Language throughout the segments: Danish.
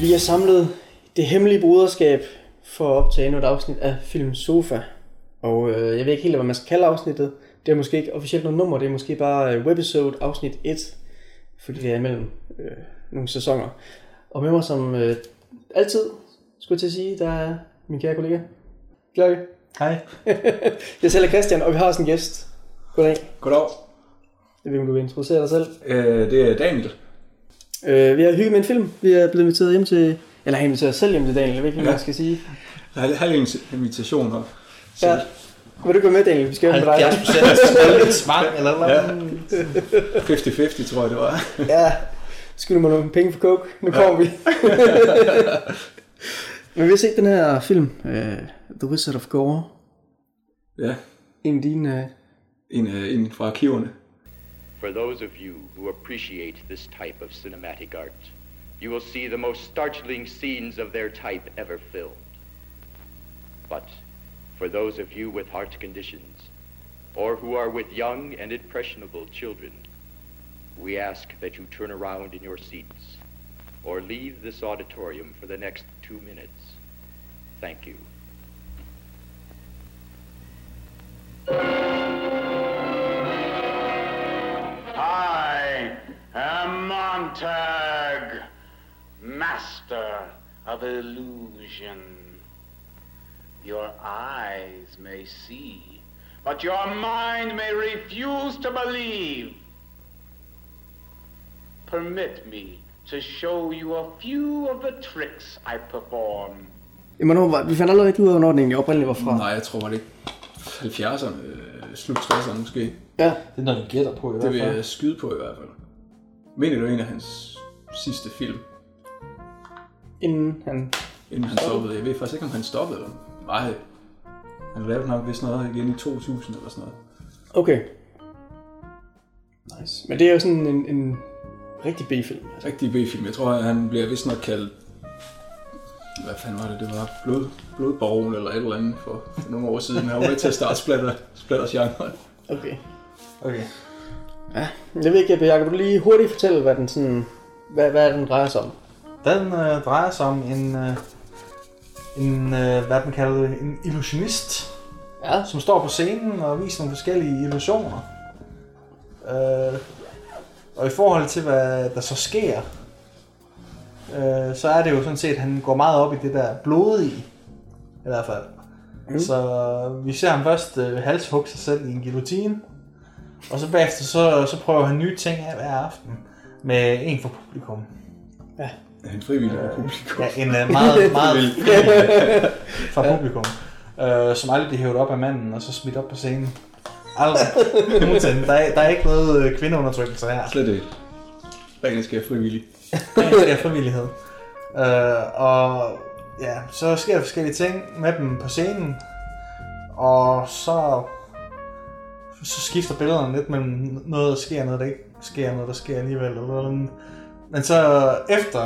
Vi er samlet det hemmelige broderskab for at optage endnu et afsnit af Film Sofa. Og øh, jeg ved ikke helt, hvad man skal kalde afsnittet. Det er måske ikke officielt noget nummer, det er måske bare øh, webisode afsnit 1. Fordi det er imellem øh, nogle sæsoner. Og med mig som øh, altid, skulle jeg til at sige, der er min kære kollega. Bjarke. Hej. jeg selv er Christian, og vi har også en gæst. Goddag. Goddag. Jeg ved ikke, om du vil introducere dig selv. Øh, det er Daniel. Øh, vi har hygget med en film. Vi er blevet inviteret hjem til... Eller har inviteret os selv hjem til Daniel, jeg ved ikke, hvad Ja. man skal sige. Halv, halv invitation her. Så, Ja. Vil du gå med, Daniel? Vi skal hjem med dig. 70 procent svang, eller hvad? Ja. Ja. 50-50, tror jeg, det var. Ja, skylder mig nogle penge for coke. Nu kommer vi. Men vi har set den her film, uh, The Wizard of Gore. Ja, En af dine... Uh, en, øh, en fra arkiverne. For those of you who appreciate this type of cinematic art, you will see the most startling scenes of their type ever filmed. But for those of you with heart conditions, or who are with young and impressionable children, we ask that you turn around in your seats or leave this auditorium for the next two minutes. Thank you. I am Montag, master of illusion. Your eyes may see, but your mind may refuse to believe. Permit me to show you a few of the tricks I perform. jamen, hvornår var, vi fandt aldrig rigtig ud af, hvornår den egentlig oprindeligt var fra. Nej, jeg tror, var det ikke 70'erne, øh, slut 60'erne måske. Ja, Det er noget, vi gætter på i Det hvert vil fald. jeg skyde på i hvert fald. Mener du en af hans sidste film, inden han... inden han stoppede? Jeg ved faktisk ikke, om han stoppede eller Nej, han lavede nok vist noget igen i 2000 eller sådan noget. Okay. Nice. Men det er jo sådan en, en rigtig B-film. Altså. Rigtig B-film. Jeg tror, han bliver vist nok kaldt... Hvad fanden var det? Det var blod, Blodbaron eller et eller andet for, for nogle år siden. Han var med til at starte splatter, splatters genre. Okay. Okay. Ja, jeg ved ikke, Jacob, kan du lige hurtigt fortælle, hvad den sådan... Hvad, hvad den drejer sig om? Den øh, drejer sig om en, øh, en øh, hvad man kalder det, en illusionist, Ja. som står på scenen og viser nogle forskellige illusioner. Øh, og i forhold til, hvad der så sker, øh, så er det jo sådan set, at han går meget op i det der blodige, i hvert fald. Mm. Så vi ser ham først øh, halshugge sig selv i en guillotine, og så bagefter så, så prøver han nye ting af hver aften med en for publikum. Han frivillig på publikum. Ja, en uh, meget, meget fra publikum, øh, som aldrig bliver hævet op af manden og så smidt op på scenen. Aldrig. Der er, der er ikke noget øh, kvindeundertrykkelse her. Slet ikke. Ringen skal være frivillig. Det er frivillighed. Øh, og ja, så sker der forskellige ting med dem på scenen. Og så, så skifter billederne lidt mellem noget, der sker, noget, der ikke sker, noget, der sker alligevel. Eller noget. Men så efter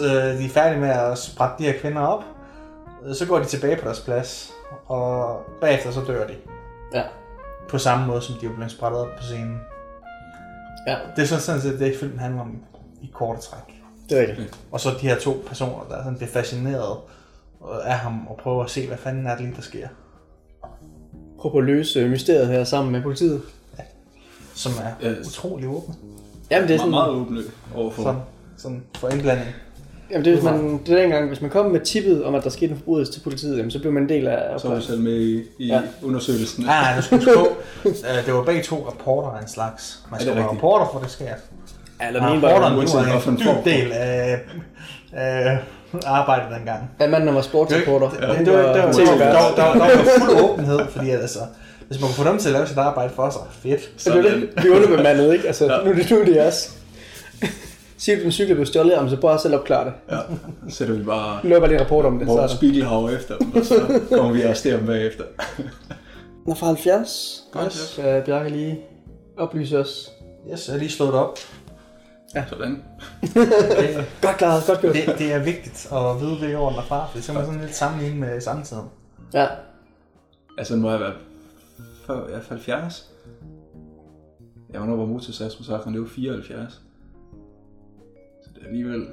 øh, de er færdige med at sprætte de her kvinder op, øh, så går de tilbage på deres plads. Og bagefter så dør de. Ja. På samme måde, som de er blevet sprættet op på scenen. Ja, Det er sådan sådan set det, filmen handler om i korte træk. det er rigtigt. Og så de her to personer, der sådan bliver fascineret af ham og prøver at se, hvad fanden er det lige, der sker. Prøv at løse øh, mysteriet her sammen med politiet. Som er Ja. utrolig åbne. Jamen, det er Meget, sådan... meget åbne overfor. Sådan, sådan for indblanding. Jamen, det er, hvis man, det er dengang, hvis man kom med tippet om, at der skete en forbrydelse til politiet, jamen, så blev man en del af Så var selv med i, i Ja. undersøgelsen. Nej, nej, du skal huske på, øh, det var begge to rapporter af en slags. Man det skal er være rapporter for, det sker. Ja, eller ene var en dyb del af, af arbejdet dengang. Ja, manden, der var sportsreporter. Det, det, det, var, det, var, det, var, der, var- der, fuld åbenhed, fordi altså, hvis man kunne få dem til at lave sit arbejde for sig, fedt. Så det er det. Vi er underbemandet, ikke? Altså, nu, er det, nu er det os. Siger du, at din cykel blev stjålet, så prøv at selv opklare det. Ja. Så sætter vi bare Nu løber lige en rapport om det. Så Morten der. Spiegelhauer efter dem, og så kommer vi og arrestere dem bagefter. Nå, fra 70. Ja, Yes. Skal Bjarke lige oplyse os. Yes, jeg har lige slået det op. Sådan. Det, Godt klaret, godt gjort. det, det er vigtigt at vide, hvilke år den er fra, for det er man sådan lidt sammenligne med samtiden. Ja. Altså, må jeg være før, ja, 70. Ja, hvornår var motorsagsmassakren? Det var 74. Så det er alligevel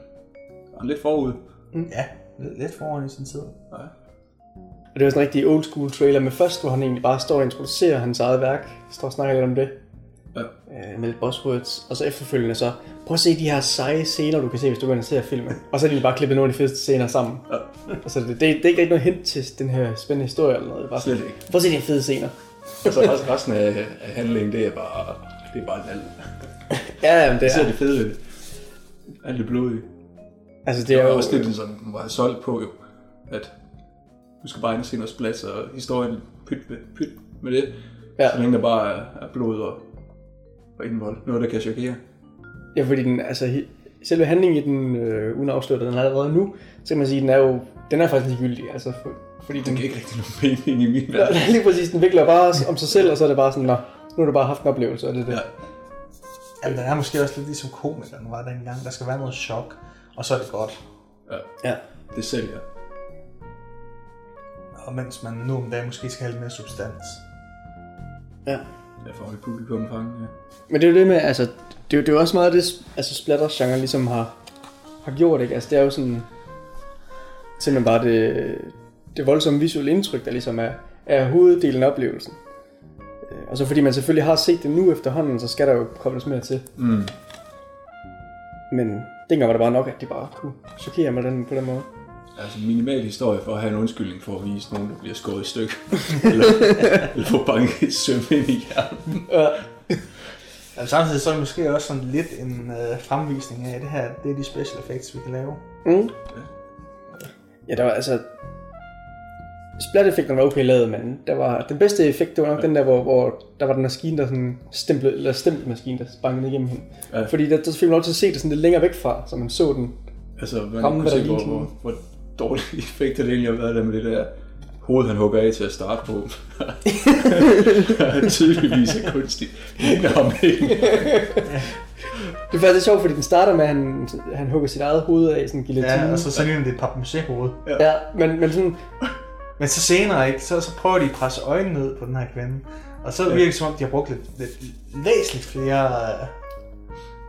Han er lidt forud. Ja, lidt, lidt foran i sin tid. Og det var sådan en rigtig old school trailer med først, hvor han egentlig bare står og introducerer hans eget værk. Står og snakker lidt om det. Øh, med buzzwords. Og så efterfølgende så, prøv at se de her seje scener, du kan se, hvis du går ind og ser filmen. Og så er de bare klippet nogle af de fedeste scener sammen. Ja. Og så det, det, det, er ikke rigtig noget hint til den her spændende historie eller noget. Det er Bare Slet ikke. Prøv at se de fede scener. Og så resten- resten af, af handlingen, det er bare, det er bare lal. Ja, jamen, det Det ser er, det fede ved det. Alt det blodige. altså det Det er er jo, også det, den sådan var solgt på jo. At du skal bare ind og se noget splats, og historien pyt med, pyt med det. Ja. Så længe der bare er, er blod og, og indvold. Noget, der kan chokere. ja, fordi den, altså, selve handlingen i den, øh, uden at afsløre den allerede nu, så kan man sige, den er jo, den er faktisk ligegyldig. Altså, for, fordi Den den, giver ikke rigtig nogen mening i min verden. lige præcis, den vikler bare om sig selv, og så er det bare sådan, nå, nu har du bare haft en oplevelse, og det er det. Ja. Jamen, den er måske også lidt ligesom komikeren var dengang. Der skal være noget chok, og så er det godt. Ja. Det sælger. Og mens man nu om dagen måske skal have lidt mere substans. ja. Jeg får holde publikum fange, ja. Men det er jo det med, altså, det er jo, det er jo også meget det, altså splatter-genre ligesom har, har gjort, ikke? Altså det er jo sådan, simpelthen bare det, det voldsomme visuelle indtryk, der ligesom er, er hoveddelen af oplevelsen. Øh, Og så fordi man selvfølgelig har set det nu efterhånden, så skal der jo kobles mere til. Mm. Men dengang var det bare nok, at de bare kunne chokere med den på den måde. Altså minimal historie for at have en undskyldning for at vise nogen, der bliver skåret i stykker. eller, eller få banket et søm ind i hjernen. Ja. Altså, samtidig så er det måske også sådan lidt en øh, fremvisning af det her. Det er de special effects, vi kan lave. Mm. Ja, der var altså... Splat-effekterne var okay lavet, men der var, den bedste effekt, det var nok den der, hvor, hvor der var den maskine, der sådan stemplet, eller stempelmaskine, der bankede igennem hende. Ja. Ja. Fordi der, der fik man lov til at se det sådan lidt længere væk fra, så man så den. Altså, man Ramme, kunne se, der hvor, lige hvor, hvor dårlige effekter det egentlig har været der med det der hoved, han hugger af til at starte på. Tydeligvis er kunstigt. Det ligner ham ikke. Det er faktisk sjovt, fordi den starter med, at han, han hugger sit eget hoved af, sådan en guillotine. Ja, og så, så ligner det et papmaché-hoved. ja men, men sådan, Men så senere, ikke, så, så prøver de at presse øjnene ned på den her kvinde. Og så virker det som om, de har brugt lidt, lidt væsentligt flere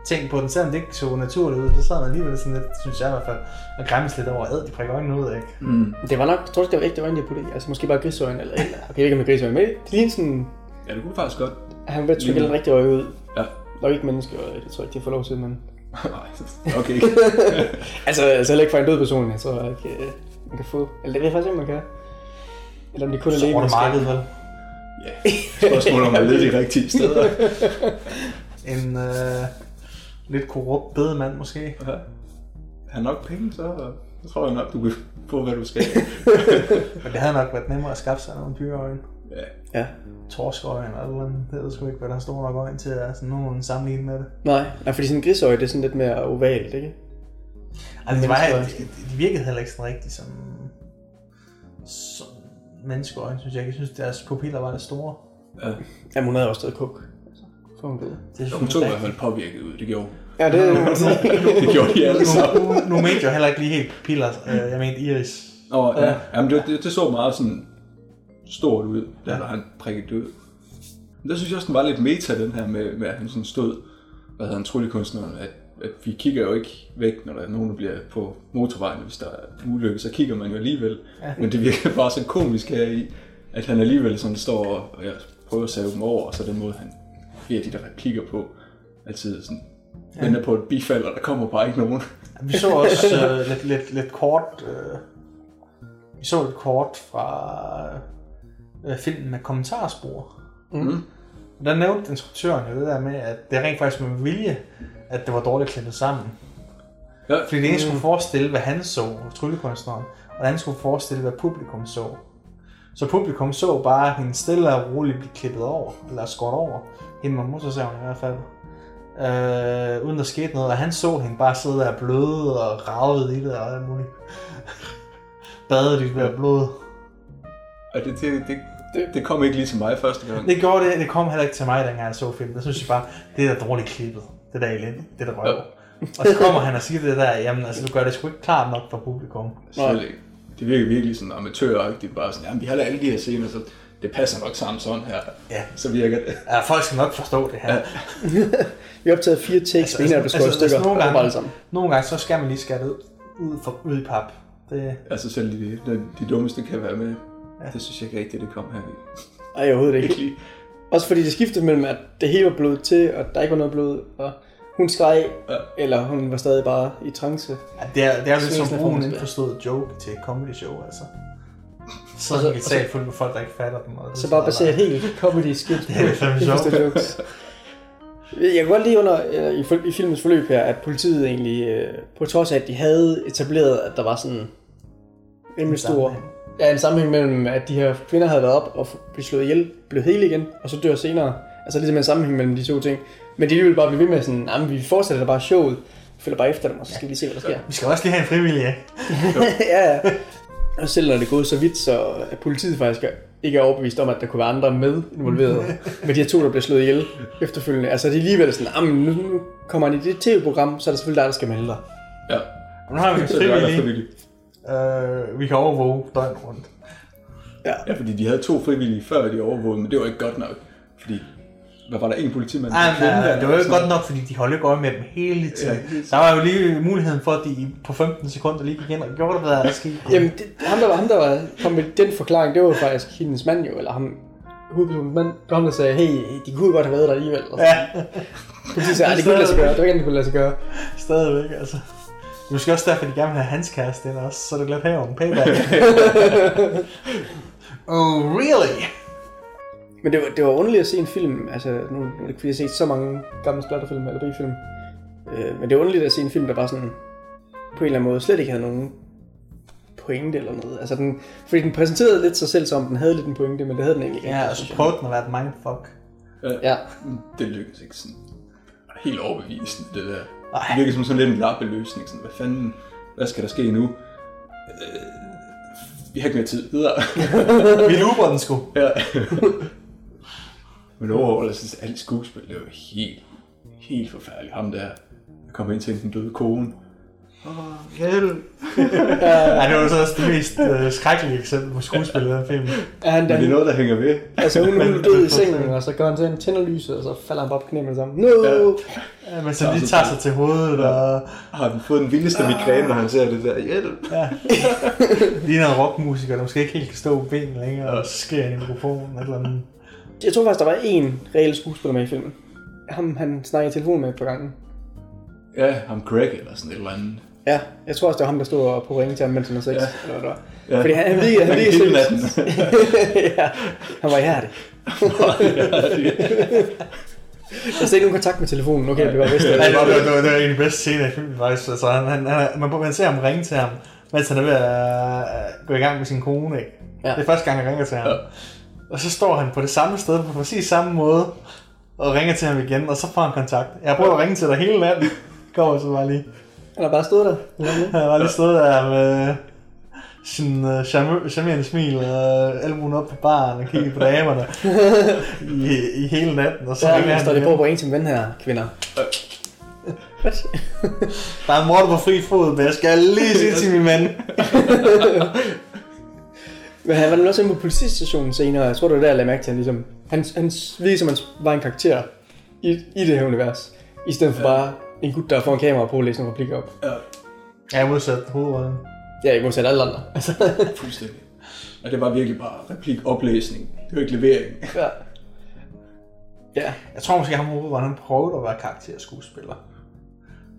ting på den. Selvom det ikke så naturligt ud, så sad man alligevel sådan lidt, synes jeg i hvert fald, og græmmes lidt over, ad, de prikker øjnene ud, ikke? Mm. det var nok, jeg tror ikke, det var ægte øjne, de puttede i. Altså måske bare griseøjne, eller, eller okay, jeg ved ikke med griseøjne, men det lignede sådan, Ja, det kunne faktisk godt. han at trykke den rigtige øje ud. Ja. Nok ikke menneskeøje, det tror jeg ikke, de får lov til, men... Nej, okay. Altså, altså heller ikke for en død person, jeg tror ikke, øh, man kan få. Eller det ved jeg faktisk ikke, om man kan. Eller om de kun er Så over levende det marked, vel? Ja, spørgsmålet om at lede de rigtige steder. En øh, lidt korrupt bedemand måske. Ja. Har nok penge, så, så tror jeg nok, du kan få, hvad du skal. Men det havde nok været nemmere at skaffe sig nogle dyreøjne. Ja. Ja. Torskeøjne eller noget. Det ved sgu ikke, hvad der står nok øjne til at sådan nogen sammenligne med det. Nej, nej, fordi sådan en griseøje, det er sådan lidt mere ovalt, ikke? Altså, det, var, de, de virkede heller ikke sådan rigtigt som, som menneskeøjne, synes jeg. Jeg synes, deres pupiller var lidt store. ja. Jamen, hun havde også stadig kuk. Altså, for hun døde. Det synes Hun jeg tog i hvert fald påvirket ud, det gjorde. Ja, det må man sige. Det gjorde de alle sammen. nu, nu, nu mente jeg heller ikke lige helt pupiller. Øh, Jeg mente iris. Nå, ja. Ja. Jamen, det, det, det, så meget sådan stort ud, da ja. han prikkede det ud. Men der synes jeg også, den var lidt meta, den her med, med at han sådan stod, hvad hedder han, tryllekunstneren, at, at vi kigger jo ikke væk, når der er nogen, der bliver på motorvejen, hvis der er ulykke, så kigger man jo alligevel. Ja. Men det virker bare så komisk her i, at han alligevel sådan står og, jeg prøver at save dem over, og så den måde, han giver de der replikker på, altid sådan, ja. venter på et bifald, og der kommer bare ikke nogen. Vi så også øh, lidt, lidt, lidt kort... Øh, vi så et kort fra øh, filmen med kommentarspor. Mm. Der nævnte instruktøren jo det der med, at det er rent faktisk med vilje, at det var dårligt klippet sammen. Ja, Fordi det ene skulle forestille, hvad han så, tryllekunstneren, og det andet skulle forestille, hvad publikum så. Så publikum så bare hende stille og roligt blive klippet over, eller skåret over. Hende med motorsaven i hvert fald. Øh, uden der skete noget, og han så hende bare sidde der bløde og ravet i det og alt muligt. Badet i det der blod. Og det, det, det, det, det kom ikke lige til mig første gang. Det gjorde det, det kom heller ikke til mig, dengang jeg så filmen. Der synes jeg bare, det er da dårligt klippet. Det der elendigt, det der røv. Ja. Og så kommer han og siger det der, jamen altså du gør det sgu ikke klart nok for publikum. Ikke. Det virker virkelig sådan amatøragtigt, bare sådan, jamen vi har alle de her scener, så det passer nok sammen sådan her. Ja. Så virker det. Ja, folk skal nok forstå det her. Ja. Vi har optaget fire takes, altså, Altså, i altså, stykker, altså, nogle gange- alle sammen. Nogle gange så skal man lige skære det ud, ud, for, ud i pap. Det, Altså selv de, de, de dummeste kan være med. Ja. Det synes jeg ikke rigtigt, det kom her i. Ej, overhovedet ikke. Virkelig. Også fordi det skiftede mellem, at det hele var blod til, og der ikke var noget blod, og hun skreg, Ja. eller hun var stadig bare i trance. ja, det er, det er Sådan som en brugen indforstået joke til et comedy show, altså. Så Og så- er det og så- sal fuld med folk, der ikke fatter dem. Og det Så er bare basere et helt comedy skit Det er fandme sjovt. jokes. Jeg kan godt lide under, eller i, i filmens forløb her, at politiet egentlig, øh, på trods af, at de havde etableret, at der var sådan rimelig stor, ja, en sammenhæng mellem, at de her kvinder havde været op og blev slået ihjel, blev hele igen, og så dør senere. Altså ligesom en sammenhæng mellem de to ting. Men de ville bare blive ved med sådan, nah, vi fortsætter bare showet, vi følger bare efter dem, og så skal vi lige se, hvad der sker. Vi skal også lige have en frivillig, ja. ja, ja. Og selv når det er gået så vidt, så er politiet faktisk ikke er overbevist om, at der kunne være andre med involveret med de her to, der blev slået ihjel efterfølgende. Altså det er alligevel sådan, "Ah, men nu, nu kommer han i det tv-program, så er det selvfølgelig dig, der skal melde dig. Ja, Og nu har vi en er der frivillig. frivillige. Øh, vi kan overvåge døgn rundt. Ja, fordi de havde to frivillige før de overvågede, men det var ikke godt nok. Fordi, hvad var der en politimand? Ej, en kvinde, nej, der- det var jo godt nok, fordi de holdt ikke øje med dem hele tiden. Ja, Der var jo lige muligheden for, at de på 15 sekunder lige gik ind og gjorde det, hvad der skete. Jamen, det, ham, der var, ham, der var, kom med den forklaring, det var faktisk hendes mand jo, eller ham, hovedpersonens mand, det var ham, der sagde, hey, de kunne godt have været der alligevel. Og Ja, Politiet sagde, "Ej, det kunne lade sig gøre, det var ikke, det kunne lade sig gøre. stadigvæk, altså. Det er måske også derfor, de gerne vil have hans kæreste ind også, så er det lidt her om payback. oh, really? Men det var, det var underligt at se en film, altså nu er det ikke fordi, jeg har set så mange gamle splatterfilm eller B-film, øh, men det er underligt at se en film, der bare sådan på en eller anden måde slet ikke havde nogen pointe eller noget. Altså den, fordi den præsenterede lidt sig selv som, den havde lidt en pointe, men det havde den egentlig ikke. Ja, og så jeg. prøvede den at være et mindfuck. Ja, Det lykkedes ikke sådan. Helt overbevisende, det der. Ej. Det virkede som sådan lidt en lappeløsning. Sådan, hvad fanden, hvad skal der ske nu? Øh, vi har ikke mere tid. Videre. Vi looper den sgu. ja. Men overall, jeg synes, alt skuespil, det var helt, helt forfærdeligt. Ham der, der kom ind til den døde kone. Hjælp. ja, det var så også det mest øh, skrækkelige eksempel på skuespil i den film. ja han, Men det er han, noget, der hænger ved. altså hun, hun er død i sengen, og så går han til, han tænder lyset, og så falder han bare på knæene med det samme. No! Ja. Ja, men så lige tager sig til hovedet, og Har han fået den vildeste migræne, når han ser det der? Hjælp. ja. ligner en rockmusiker, der måske ikke helt kan stå på benene længere, og så skriger han i mikrofonen, eller andet. Jeg tror faktisk, der var en reel skuespiller med i filmen. Ham, han snakkede i telefon med et par gange. Ja, ham Greg eller sådan et eller andet. Ja, jeg tror også, det var ham, der stod og på ringe til ham, mens han havde sex. Ja. Eller hvad det var. Ja. Fordi han, han virkede, han Han virkede natten. ja, han var ihærdig. Jeg slet ikke nogen kontakt med telefonen. Okay, det var vist. Nej, det var, det, var, det, var, det var en af de bedste scener i filmen, faktisk. Altså, han, han, han, man, man ser ham ringe til ham, mens han er ved at uh, gå i gang med sin kone, ikke? Ja. Det er første gang, han ringer til ham. Ja. Og så står han på det samme sted, på præcis samme måde, og ringer til ham igen, og så får han kontakt. Jeg har prøvet at ringe til dig hele natten. Kommer så bare lige. Han har bare stået der. Han var lige stået der med sin uh, charme- charmerende smil og albuen op på baren og kigge på damerne i, i hele natten. Og så ja, han står det på på en til ven her, kvinder. What? Der er en morter på fri fod, men jeg skal lige sige til min ven. Men han var nemlig også inde på politistationen senere. Jeg tror, det var der, jeg lagde mærke til, han ligesom... Han, han virkede som, han var en karakter i, i det her univers. I stedet for bare en gut, der får en kamera på og læser nogle replikker op. Ja, Jeg er modsat hovedrollen. Ja, i modsat alle andre. Altså, fuldstændig. Og det var virkelig bare replik-oplæsning. Det var ikke levering. ja. Ja, Jeg tror måske, at ham hovedrollen han prøvede at være karakterskuespiller.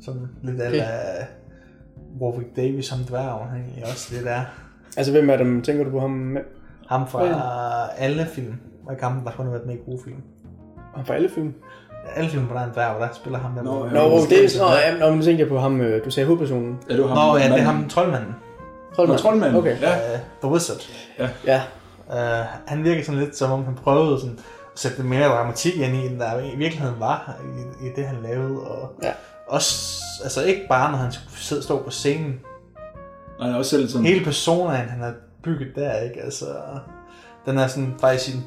Sådan lidt Okay. af Warwick Davis som dværg, han er også lidt der. Altså hvem af dem tænker du på ham med? Ham fra Ja. alle film. Var ikke ham, der kun har været med i gode film. Ham fra alle film? Alle film, hvor der er en dværg, der spiller ham der. Nå, ja. Oh, det er sådan, ja, nå, men nu tænkte jeg på ham, øh, du sagde hovedpersonen. Ja, det var ham. Nå, ja, det er ham, troldmanden. Troldmand. Nå, troldmanden. Okay. Ja. Uh, The Wizard. Ja, Uh, han virker sådan lidt, som om han prøvede sådan, at sætte mere dramatik ind i, end der i virkeligheden var i, i det, han lavede. Og Ja. Også, altså ikke bare, når han skulle sidde og stå på scenen. Og han er også selv sådan... Hele personaen, han har bygget der, ikke? Altså, den er sådan faktisk sin,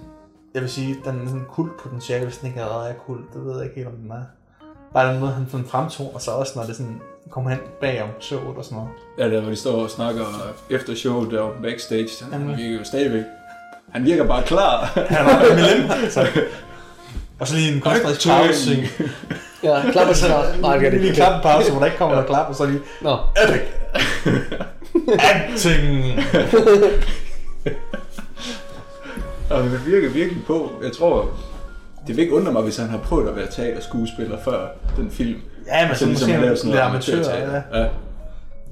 jeg vil sige, den er sådan kult potentiale, hvis den ikke allerede er kult. Det ved jeg ikke helt, om den er. Bare den måde, han sådan fremtoner sig også, når det sådan kommer hen bagom showet og sådan noget. Ja, der hvor de står og snakker efter showet der backstage. Han, han Jamen. virker jo stadigvæk... Han virker bare klar. Han er bare MLM, altså. Og så lige en kunstnerisk pause. Ja, klapper til dig. Nej, det gør det lige ikke. klappe en pause, hvor der ikke kommer noget klap, og så lige Nå. epic. Acting. Og det virker virkelig på. Jeg tror, det vil ikke undre mig, hvis han har prøvet at være teaterskuespiller før den film. Ja, men Altså, så måske at lave sådan amatør, amatørteater. Ja.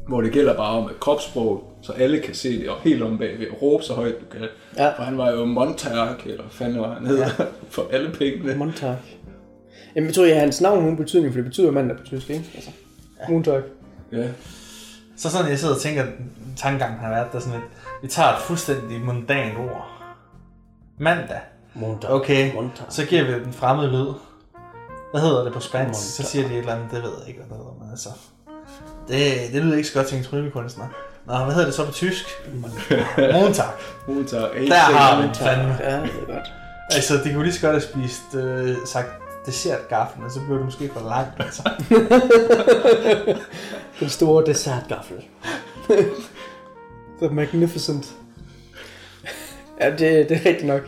Hvor det gælder bare om et kropssprog, så alle kan se det, og helt om bagved, og råbe så højt du kan. Ja. For han var jo Montag, eller hvad fanden var han hedder, ja. for alle pengene. Montag. Jamen, jeg tror, at hans navn har nogen betydning, for det betyder mandag på tysk, ikke? Altså, Montag. Ja. Så sådan, jeg sidder og tænker, tankegangen har været der sådan lidt, vi tager et fuldstændig mundant ord. Mandag. Montag. Okay, Montag. så giver vi den fremmede lyd. Hvad hedder det på spansk? Så Montag. siger de et eller andet, det ved jeg ikke, hvad det hedder, men altså... Det, det lyder ikke så godt til en tryllekunstner. Nå, hvad hedder det så på tysk? Montag. Montag. Der har vi fandme. Ja, det er godt. Altså, de kunne lige så godt have spist, øh, sagt dessertgaffel, men så blev det måske for langt, altså. Den store dessertgaffel. The Magnificent. ja, det, det er rigtigt nok.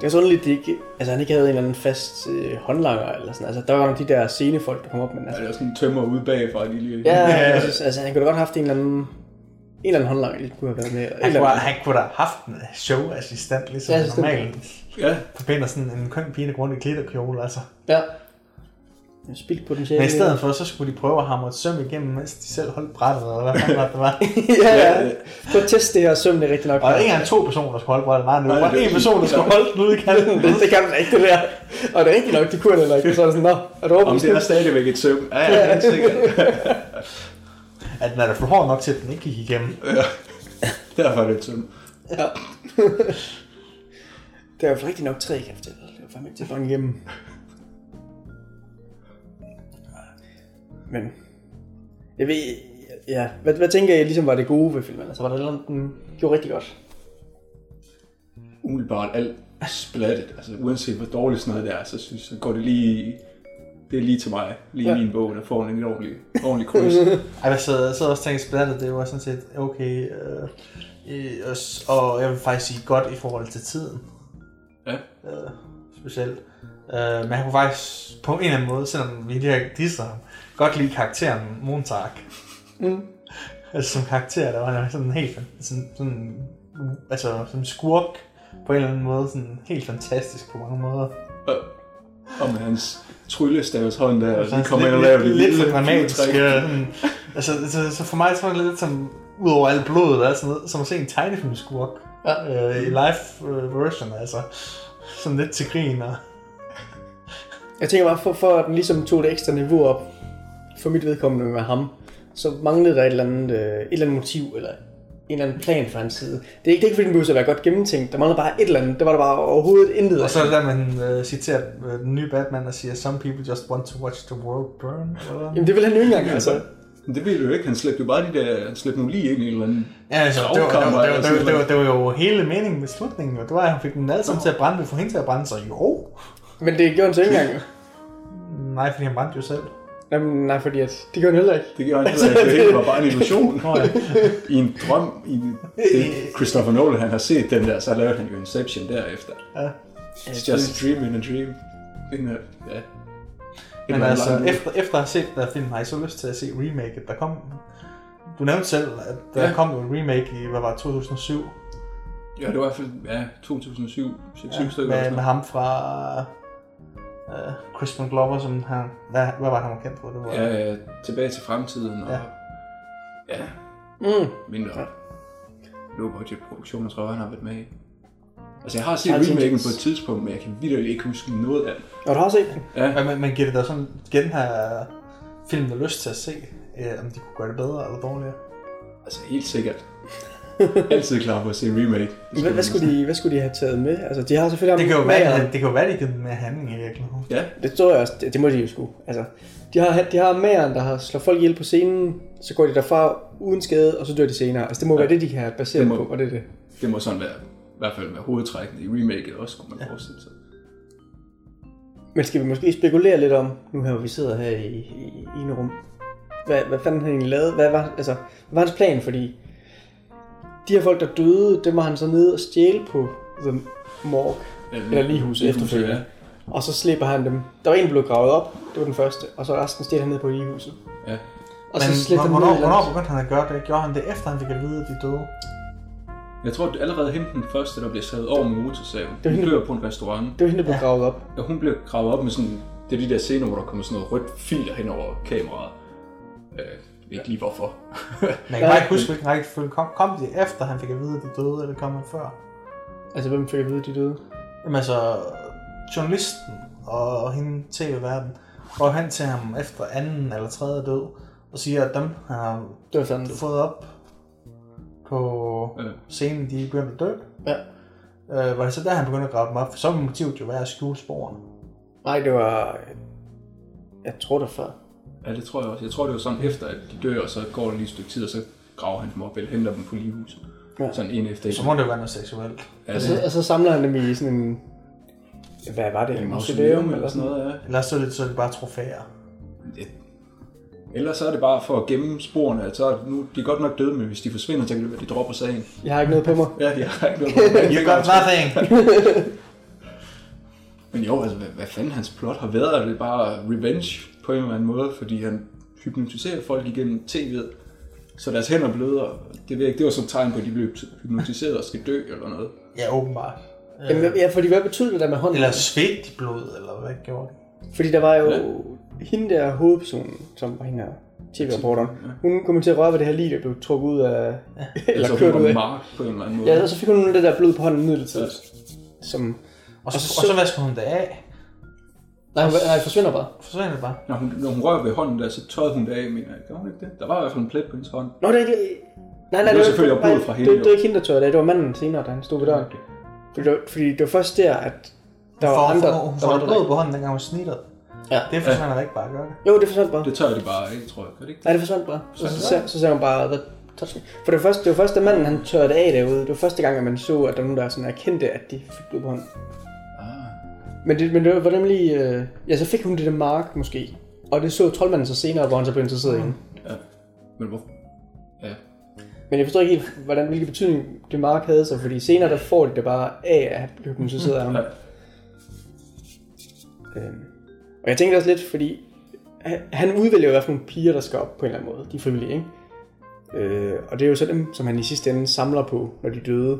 Det er så underligt, at de ikke, altså, han ikke havde en eller anden fast øh, håndlanger eller sådan. Altså, der var nogle af de der scenefolk, der kom op, men Ja, altså, det er sådan en tømmer ude bagfra, de lige... ja, altså, altså, han kunne da godt have haft en eller anden, en eller anden håndlanger, de kunne have været med. En Han eller kunne, han kunne da have haft en showassistent, ligesom Ja, ja, normalt ja. forbinder sådan en køn pige rundt i glitterkjole, altså. Ja. Spildt potentiale. Men i stedet for, så skulle de prøve at hamre et søm igennem, mens de selv holdt brættet, eller hvad fanden var det, det var. ja, ja. Prøv at teste det her søm, det er rigtigt nok. Og er ikke engang to personer, der skulle holde brættet. Nej, det var bare det- en person, der skulle holde den ude i kanten. det, det kan man ikke, det der. Og det er rigtigt nok, de kunne heller ikke. Så er det sådan, nå, er du Om overbevist det nu? er stadigvæk et søm. Ja, ja, helt sikkert. At den er da for hård nok til, at den ikke gik igennem. Derfor er det et søm. Ja. det er jo rigtig nok tre kræfter. Det var fandme ikke til at bange igennem. Men, jeg ved, ja, hvad, hvad tænker jeg ligesom var det gode ved filmen? Altså, var der noget, den gjorde rigtig godt? Umiddelbart alt splattet. Altså uanset hvor dårligt sådan noget det er, så synes så går det lige... Det er lige til mig. Lige Ja. min bog, der får en ordentlig, ordentlig kryds. Ej, jeg sad, sad også og tænkte, splattet, det var sådan set okay. Øh, øh, og jeg vil faktisk sige godt i forhold til tiden. ja. øh, specielt. Øh, men han kunne faktisk på en eller anden måde, selvom vi lige har disset ham, godt lide karakteren Montag. Mm. Altså som karakter, der var han sådan helt sådan, sådan, altså som skurk på en eller anden måde, sådan helt fantastisk på mange måder. Og, og med hans tryllestavs hånd der, og han kommer ind lidt, og laver det lidt, lidt for lille dramatisk. øh, sådan, altså, så, så, for mig så var det lidt som, ud over alt blodet, der er sådan noget, som at se en tegnefilmskurk Ja. øh, i live øh, version, altså. Sådan lidt til grin og... Jeg tænker bare, for, for at den ligesom tog det ekstra niveau op, for mit vedkommende med ham, så manglede der et eller andet, øh, et eller andet motiv, eller en eller anden plan fra hans side. Det er ikke, det er ikke fordi, den behøver at være godt gennemtænkt. Der manglede bare et eller andet. Det var der bare overhovedet intet. Og så er det der, man øh, citerer øh, den nye Batman, der siger, Some people just want to watch the world burn. Eller? Jamen det ville han jo ikke engang, altså. Men det ved du jo ikke. Han slæbte jo bare de der... Han slæbte nogle lige ind i en eller anden... Ja, altså, det var, det, var, det, var, det, var, det, var, det var jo hele meningen med slutningen. Og det var, at han fik den alle sammen til at brænde. Får hende til at brænde, så jo. Men det gjorde han så ikke engang. Nej, fordi han brændte jo selv. Jamen, nej, fordi at, det gjorde han heller ikke. Det gjorde han heller ikke. Det hele var bare en illusion. Nå, ja. I en drøm. I en, det, Christopher Nolan, han har set den der, så lavede han jo Inception derefter. ja. It's just a dream in a dream. En, øh, ja. Men En altså, efter, efter at have set den der film, har I så lyst til at se remaket. Der kom... Du nævnte selv, at der Ja. kom jo en remake i, hvad var det, 2007? Ja, det var i hvert fald ja, 2007, 6 Ja, stykker. med, med ham fra... Uh, Crispin Glover, som han... Hvad, hvad var han var kendt for? Det var. Ja, ja, tilbage til fremtiden. Og, Ja. ja. Mm. mindre low budget produktioner, tror jeg, han har været med i. Altså, jeg har set tænkt- remaken på et tidspunkt, men jeg kan virkelig ikke huske noget af det. Og du har set den? Ja, Men, men, men giver det dig sådan den her film der lyst til at se, øh, om de kunne gøre det bedre eller dårligere? altså helt sikkert. Altid klar på at se en remake. Det Hvad, hvad, skulle de, hvad skulle de have taget med? Altså, de har selvfølgelig Det kan jo være, at det kan jo være, at de kan med handling i virkeligheden. Ja, Det tror jeg også, det, det må de jo sgu. Altså, de har, de har mageren, der har slået folk ihjel på scenen, så går de derfra uden skade, og så dør de senere. Altså, det må ja. være det, de kan basere Det det må- på, og det er det. det må sådan være, i hvert fald være hovedtrækkende i remaket også, kunne man ja. forestille sig. Men skal vi måske spekulere lidt om, nu her hvor vi sidder her i, i, i en rum, hvad, hvad fanden han egentlig lavet? Hvad var, altså, hvad var hans plan? Fordi de her folk, der døde, dem var han så nede og stjæle på The Morgue. Eller ligehus efterfølgende. Og så slipper han dem. Der var en, der blev gravet op. Det var den første. Og så resten steg han ned på ligehuset. Ja. Og Men så slipper han hvornår, hvornår begyndte han at gøre det? Gjorde han det efter han fik at vide, at de døde? Jeg tror, at allerede hende den første, der bliver sat over med motorsaven. Det var Hun hende- dør på en restaurant. Det var hende, der blev gravet op. Og hun bliver gravet op med sådan... Det er de der scener, hvor der kommer sådan noget rødt filter hen over kameraet. Øh, ikke lige hvorfor. Men jeg kan bare ikke huske, hvilken rækkefølge kom. Kom de efter, han fik at vide, at de døde, eller kom han før? Altså, hvem fik at vide, de døde? Jamen altså, journalisten og hende tv-verden går hen til ham efter anden eller tredje død, og siger, at dem, han har Det var sådan, fået op på Ja. scenen, de er begyndt at dø. Ja. Øh, var det så der, han begyndte at grave dem op? For så ville motivet jo være at skjule sporene. Nej, det var... Jeg tror det før. Ja, det tror jeg også. Jeg tror, det var sådan efter, at de dør, og så går der lige et stykke tid, og så graver han dem op, eller henter dem på ligehuset. Ja. Sådan en efter en. Så må det jo være noget seksuelt. Ja, Og så, og så samler han dem i sådan en... Hvad var det? en mausoleum eller sådan noget, ja. Ellers så er det, så er det bare trofæer. Det- Ellers så er det bare for at gemme sporene, at så er det nu, de er godt nok døde, men hvis de forsvinder, så kan det være, at de dropper sagen. Jeg har ikke noget på mig. Ja, de har ikke noget. You got nothing! Men jo, altså, hvad, hvad fanden hans plot har været, er det bare revenge på en eller anden måde, fordi han hypnotiserer folk igennem tv'et, så deres hænder bløder. Det, ved jeg ikke, det var et tegn på, at de blev hypnotiseret og skal dø eller noget. ja, åbenbart. Jamen, ja, fordi hvad betyder det der med hånden? Eller svedt de blod, eller hvad gjorde de? Fordi der var jo Ja. ja. hende der hovedpersonen, som var hende her tv-reporteren. Hun kom til at røre ved det her lige, der blev trukket ud af... Ja. eller altså, kørt ud af. mark på en eller anden måde. Ja, og så fik hun det der blod på hånden midlertidigt. Som... Og så, Og så- og så vasker hun det af. Nej, hun, nej, forsvinder bare. Forsvinder det bare. Når hun, når hun rører ved hånden der, så tørrede hun det af, mener jeg. Gør hun ikke det? Der var i hvert fald en plet på hendes hånd. Nå, det er ikke... Nej, nej, Det var selvfølgelig nej, blod fra hende, Det, det, er ikke hende, der tør det. Det var manden senere, da han stod ved døren. Fordi det, var, fordi det var først der, at der var andre... for, hun der får var blod på hånden, dengang hun snitter. Ja. Det forsvinder ja. ikke bare, gør det? Jo, det forsvandt bare. Det tør de bare ikke, tror jeg. Gør det ikke det? Nej, det forsvandt bare. Så, Forsvandt så, det? så, så sagde hun bare, "That touch me." For det var først, det var først, da manden han tørrede det af derude. Det var første gang, at man så, at der var nogen, der sådan erkendte, at de fik blod på hånden. Men det, men det var nemlig... Øh, ja, så fik hun det der mark, måske. Og det så troldmanden så senere, hvor han så blev interesseret i hende. Ja. Men hvor? Ja. Men jeg forstår ikke helt, hvordan, hvilken betydning det mark havde så, fordi senere der får de det bare af at blive hypnotiseret af ham. Ja. Øhm, og jeg tænkte også lidt, fordi han- han udvælger jo i hvert fald nogle piger, der skal op på en eller anden måde. De er frivillige, ikke? Øh, og det er jo så dem, som han i sidste ende samler på, når de døde.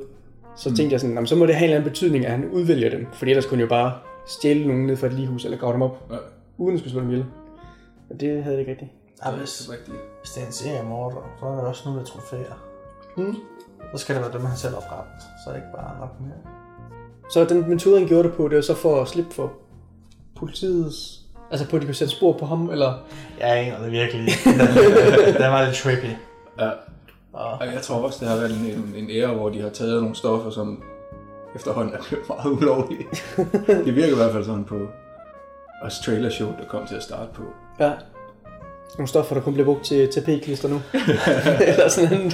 Så mm. tænkte jeg sådan, "Nå, men så må det have en eller anden betydning, at han udvælger dem. Fordi ellers kunne han jo bare stjæle nogen ned fra et ligehus, eller grave dem op, ja. uden at skulle slå dem ihjel. Og det havde det ikke rigtigt. Ja, Det hvis, rigtigt. hvis det er en seriemorder, så er der også noget med trofæer. Mm. Så skal det være dem, han selv har dræbt. Så er det ikke bare nok mere. Så den metode, han gjorde det på, det var så for at slippe for politiets... Altså på, at de kunne sætte spor på ham, eller... Jeg aner det virkelig. den var lidt trippy. Ja. Og, Og jeg tror også, det har været en, en, en ære, hvor de har taget nogle stoffer, som efterhånden er blevet meget ulovlige. det virker i hvert fald sådan på os trailer show, der kom til at starte på. Ja. Nogle stoffer, der kun bliver brugt til TP-klister nu. eller sådan en...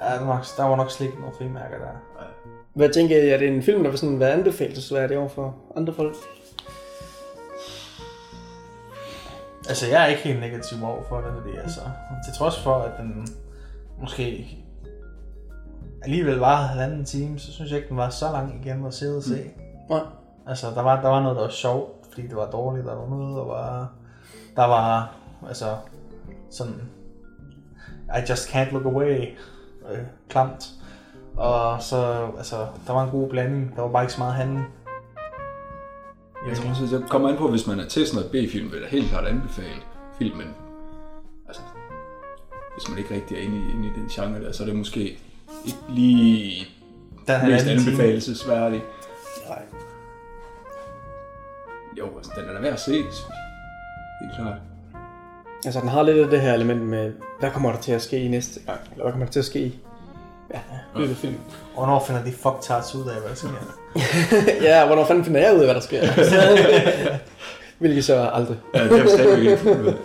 ja, der, var nok, der var nok slik nogle frimærker der. Hvad tænker I, er det en film, der vil sådan være anbefalesværdig over for andre folk? Altså, jeg er ikke helt negativ over for det, fordi altså, til trods for, at den måske alligevel var halvanden time, så synes jeg ikke, den var så lang igen at sidde og se. Mm. Nej. Altså, der var, der var noget, der var sjovt, fordi det var dårligt, der var noget, der var, der var, altså, sådan, I just can't look away, øh, klamt. Og så, altså, der var en god blanding, der var bare ikke så meget handling. Jeg tror også, det kommer an på, hvis man er til sådan noget B-film, vil jeg helt klart anbefale filmen. Altså, hvis man ikke rigtig er inde i, inde i den genre der, så er det måske ikke lige Den mest anbefalesværdig. Nej. Jo, altså, den er da værd at se, synes jeg. Helt klart. Altså, den har lidt af det her element med, hvad kommer der til at ske i næste gang? Eller hvad kommer der til at ske i ja, løbet af filmen? Og hvornår finder de fucktards ud af, hvad der sker? ja, hvornår fanden finder jeg ud af, hvad der sker? Hvilket så aldrig. Ja, det er jeg stadigvæk ikke.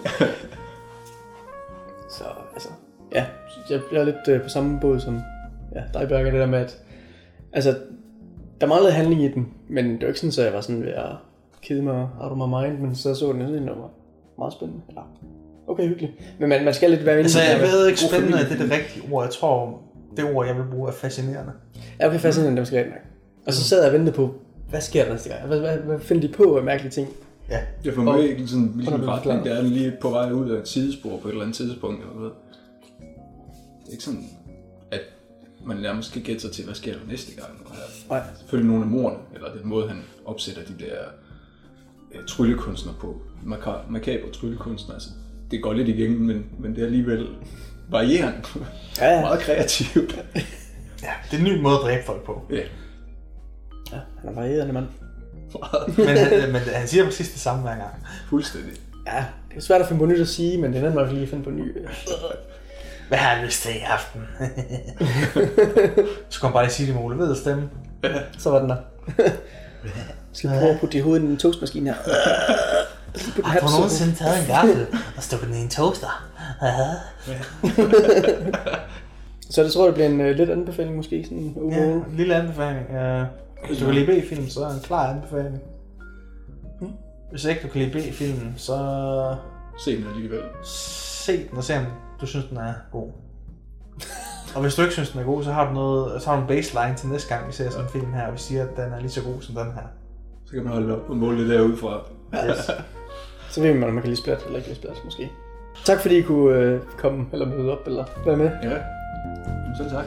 Så altså, ja, jeg bliver lidt øh, på samme båd som ja, dig, Berger, det der med, at altså, der manglede handling i den, men det var ikke sådan, at jeg var sådan ved at kede mig out of my mind, men så så den, den var meget spændende. Eller, okay, hyggeligt. Men man, man skal lidt være inde Altså, i det jeg ved ikke, spændende familie. det er det rigtige ord. Jeg tror, det ord, jeg vil bruge, er fascinerende. Ja, okay, fascinerende, det var sgu rigtigt nok. Og så sad jeg og ventede på, hvad sker der næste gang? Hvad, hvad, hvad finder de på af mærkelige ting? Ja. Det får mig ikke sådan, ligesom retning, der er lige på vej ud af et sidespor på et eller andet tidspunkt. Eller noget. Det er ikke sådan, at man nærmest skal gætte sig til, hvad sker der næste gang. Og Nej. selvfølgelig nogle af morerne, eller den måde, han opsætter de der øh, tryllekunstnere på. Maka- makabre tryllekunstnere. Altså, det går lidt igen, men, men det er alligevel varierende. Ja, ja. Meget kreativt. ja. Det er en ny måde at dræbe folk på. ja. ja han er varierende mand. Men, han, men han siger præcis det samme hver gang. Fuldstændig. Ja, det er svært at finde på nyt at sige, men det er nemt nok lige at finde på ny. Hvad har jeg lyst til i aften? så kan man bare lige sige det med Ole Ved stemme. Så var den der. Skal vi prøve at putte det i hovedet i en toastmaskine her? Hat på suppen. taget en gaffel og stukket den i en toaster? Så det tror jeg, det bliver en uh, lidt anbefaling måske. Sådan Ja, overall. en lille anbefaling. Uh, hvis du kan lide B-film, så er det en klar anbefaling. Hmm? Hvis ikke du kan lide B-filmen, så Se den alligevel. se den og se om du synes, den er god. og hvis du ikke synes, den er god, så har du, noget, så har du en baseline til næste gang, vi ser sådan en film her, og vi siger, at den er lige så god som den her. Så kan man holde op og måle det derudfra. Yes. Så ved man, om man kan lide splat eller ikke lide splat, måske. Tak fordi I kunne øh, komme eller møde op eller være med. Ja. Selv tak.